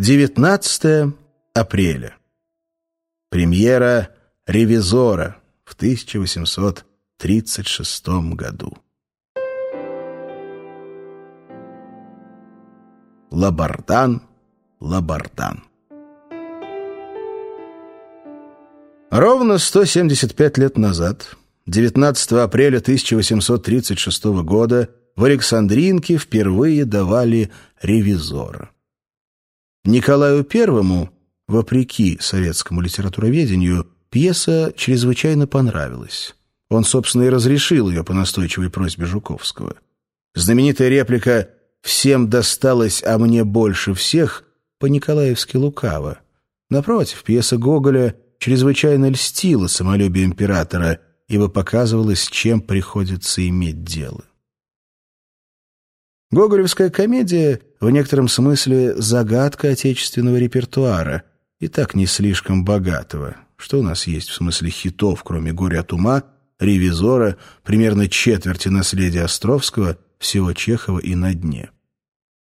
19 апреля. Премьера «Ревизора» в 1836 году. Лабардан, Лабардан. Ровно 175 лет назад, 19 апреля 1836 года, в Александринке впервые давали ревизора. Николаю Первому, вопреки советскому литературоведению, пьеса чрезвычайно понравилась. Он, собственно, и разрешил ее по настойчивой просьбе Жуковского. Знаменитая реплика «Всем досталось, а мне больше всех» по-николаевски лукаво. Напротив, пьеса Гоголя чрезвычайно льстила самолюбие императора, ибо показывала, с чем приходится иметь дело. Гоголевская комедия в некотором смысле загадка отечественного репертуара, и так не слишком богатого. Что у нас есть в смысле хитов, кроме «Горя от ума», «Ревизора», примерно четверти наследия Островского, всего Чехова и «На дне».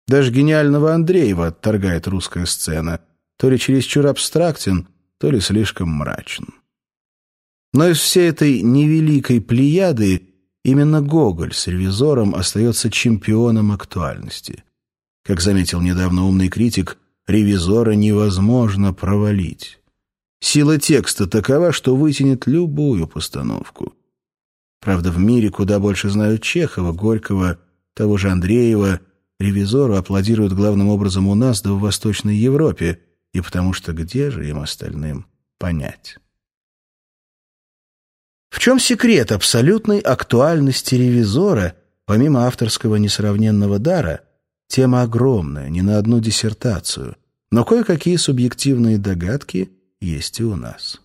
Даже гениального Андреева отторгает русская сцена, то ли чересчур абстрактен, то ли слишком мрачен. Но из всей этой невеликой плеяды Именно Гоголь с ревизором остается чемпионом актуальности. Как заметил недавно умный критик, ревизора невозможно провалить. Сила текста такова, что вытянет любую постановку. Правда, в мире куда больше знают Чехова, Горького, того же Андреева, ревизору аплодируют главным образом у нас да в Восточной Европе, и потому что где же им остальным понять? В чем секрет абсолютной актуальности ревизора, помимо авторского несравненного дара? Тема огромная, не на одну диссертацию, но кое-какие субъективные догадки есть и у нас.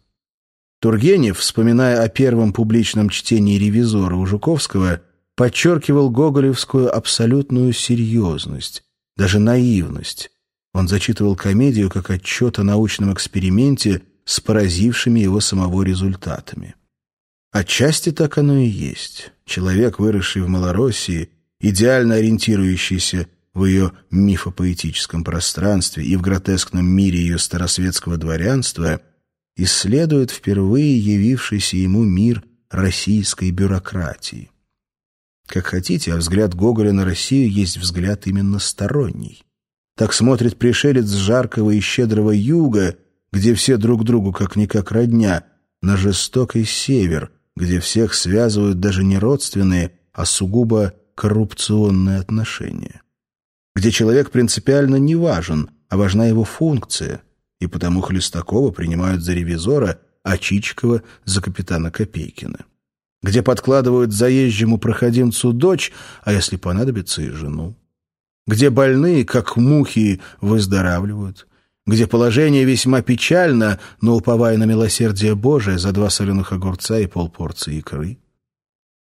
Тургенев, вспоминая о первом публичном чтении «Ревизора» у Жуковского, подчеркивал гоголевскую абсолютную серьезность, даже наивность. Он зачитывал комедию как отчет о научном эксперименте с поразившими его самого результатами. Отчасти так оно и есть. Человек, выросший в Малороссии, идеально ориентирующийся в ее мифопоэтическом пространстве и в гротескном мире ее старосветского дворянства, исследует впервые явившийся ему мир российской бюрократии. Как хотите, а взгляд Гоголя на Россию есть взгляд именно сторонний. Так смотрит пришелец жаркого и щедрого юга, где все друг другу как-никак родня, на жестокий север — где всех связывают даже не родственные, а сугубо коррупционные отношения. Где человек принципиально не важен, а важна его функция, и потому Хлестакова принимают за ревизора, а Чичикова — за капитана Копейкина. Где подкладывают заезжему проходимцу дочь, а если понадобится и жену. Где больные, как мухи, выздоравливают где положение весьма печально, но уповая на милосердие Божие за два соленых огурца и полпорции икры.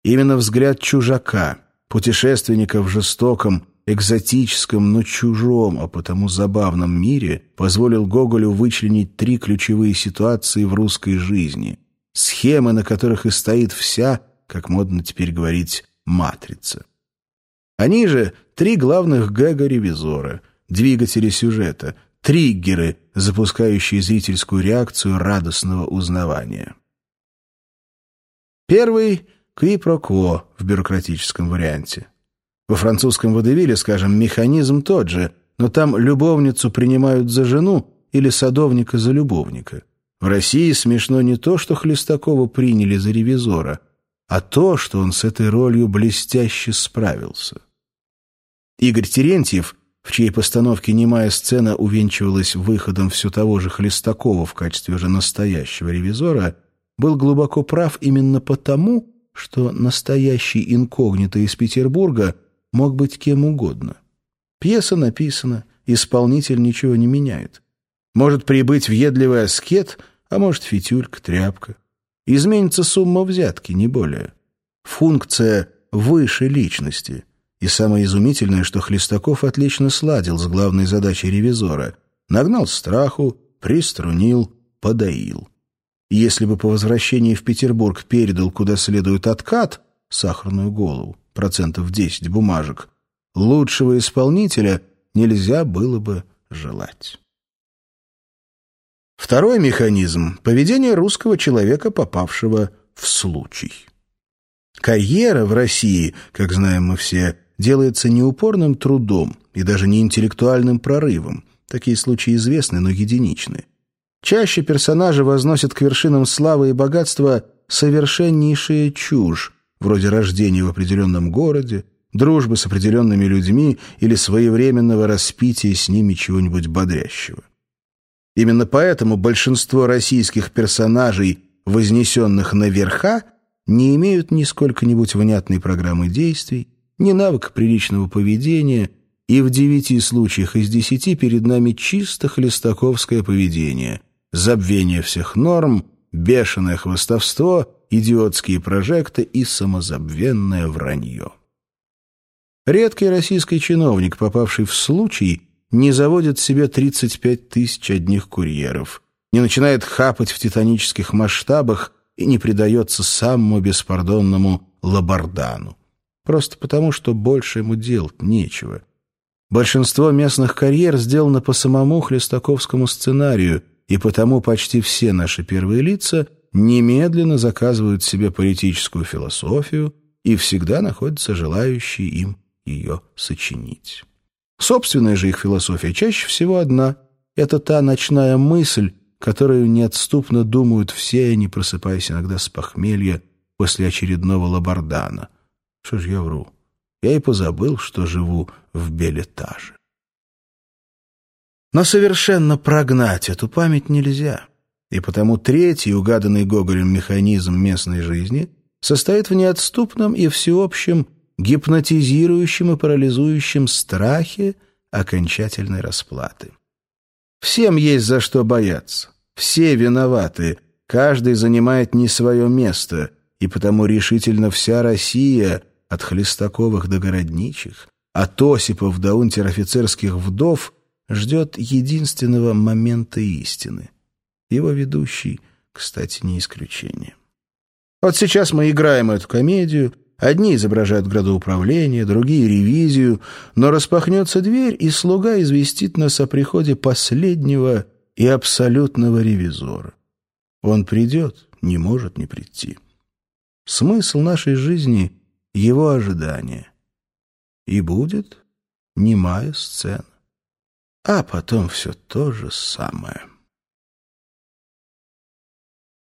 Именно взгляд чужака, путешественника в жестоком, экзотическом, но чужом, а потому забавном мире позволил Гоголю вычленить три ключевые ситуации в русской жизни, схемы, на которых и стоит вся, как модно теперь говорить, матрица. Они же три главных гэга-ревизора, двигатели сюжета, триггеры, запускающие зрительскую реакцию радостного узнавания. Первый — квипрокво в бюрократическом варианте. Во французском водевиле, скажем, механизм тот же, но там любовницу принимают за жену или садовника за любовника. В России смешно не то, что Хлестакова приняли за ревизора, а то, что он с этой ролью блестяще справился. Игорь Терентьев — в чьей постановке немая сцена увенчивалась выходом все того же Хлестакова в качестве уже настоящего ревизора, был глубоко прав именно потому, что настоящий инкогнито из Петербурга мог быть кем угодно. Пьеса написана, исполнитель ничего не меняет. Может прибыть въедливый аскет, а может фитюлька, тряпка. Изменится сумма взятки, не более. Функция выше личности — и самое изумительное, что Хлестаков отлично сладил с главной задачей ревизора. Нагнал страху, приструнил, подоил. если бы по возвращении в Петербург передал куда следует откат, сахарную голову, процентов 10 бумажек, лучшего исполнителя нельзя было бы желать. Второй механизм – поведение русского человека, попавшего в случай. Карьера в России, как знаем мы все, делается не упорным трудом и даже не интеллектуальным прорывом. Такие случаи известны, но единичны. Чаще персонажи возносят к вершинам славы и богатства совершеннейшая чушь, вроде рождения в определенном городе, дружбы с определенными людьми или своевременного распития с ними чего-нибудь бодрящего. Именно поэтому большинство российских персонажей, вознесенных на верха, не имеют ни сколько-нибудь внятной программы действий, ни навыка приличного поведения, и в девяти случаях из десяти перед нами чисто хлестаковское поведение, забвение всех норм, бешеное хвостовство, идиотские прожекты и самозабвенное вранье. Редкий российский чиновник, попавший в случай, не заводит себе 35 тысяч одних курьеров, не начинает хапать в титанических масштабах и не предается самому беспардонному лабардану. Просто потому, что больше ему делать нечего. Большинство местных карьер сделано по самому хлестаковскому сценарию, и потому почти все наши первые лица немедленно заказывают себе политическую философию и всегда находятся желающие им ее сочинить. Собственная же их философия чаще всего одна. Это та ночная мысль, которую неотступно думают все они, просыпаясь иногда с похмелья после очередного лабардана. Что ж я вру? Я и позабыл, что живу в Белетаже. Но совершенно прогнать эту память нельзя. И потому третий, угаданный Гоголем механизм местной жизни, состоит в неотступном и всеобщем гипнотизирующем и парализующем страхе окончательной расплаты. Всем есть за что бояться. Все виноваты. Каждый занимает не свое место, и потому решительно вся Россия, от Хлестаковых до Городничих, от Осипов до унтер-офицерских вдов, ждет единственного момента истины. Его ведущий, кстати, не исключение. Вот сейчас мы играем эту комедию, Одни изображают градоуправление, другие — ревизию, но распахнется дверь, и слуга известит нас о приходе последнего и абсолютного ревизора. Он придет, не может не прийти. Смысл нашей жизни — его ожидание. И будет немая сцена. А потом все то же самое.